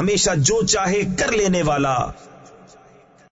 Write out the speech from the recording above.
ہمیشہ جو چاہے کر لینے والا۔